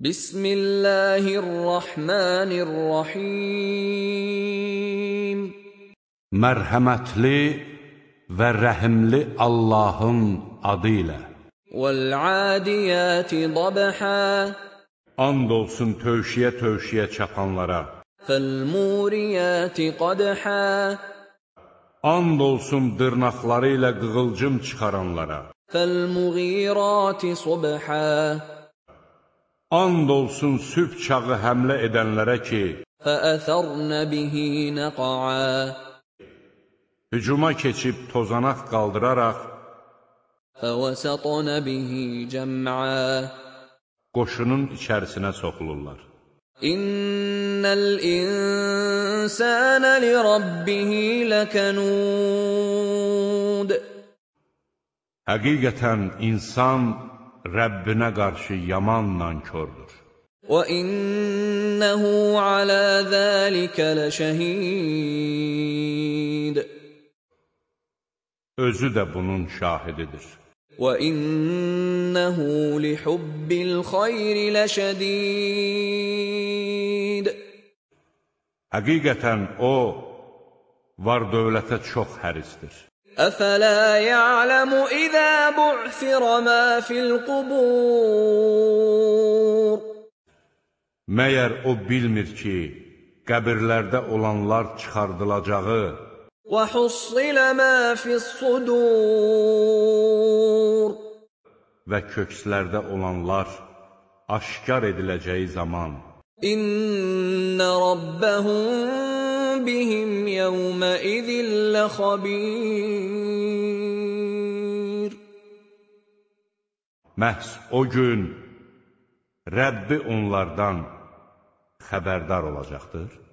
بسم الله الرحمن الرحيم Mərhəmətli və rəhimli Allahın adı ilə. والعاديات ضبحا And olsun tövşiyə tövşiyə çapanlara. فالموريات قدحا And olsun dırnaqları ilə qığılcım çıxaranlara. فالمغيرات صبحا And olsun sübh çağı həmlə edənlərə ki, فأثرن به نقعا hücuma keçib tozanaq qaldıraraq فوسطن به جمعا qoşunun içərisinə soxulurlar. إن الإنسان لربه لكنود Həqiqətən insan Rəbbinə qarşı yaman nankördür. وإنه على ذلك لشهيد Özü də bunun şahididir. وإنه لحب الخير لشديد Həqiqətən o, var dövlətə çox hərisdir. أفلا يعلم إذا بعثر ما في القبور Məyər o bilmir ki, qəbirlərdə olanlar çıxardılacağı وحصل ما في الصدور və kökslərdə olanlar aşkar ediləcəyi zaman İnna rabbahum bihim yevme izin lehabir. Məhz o gün Rəbbi onlardan xəbərdar olacaqdır.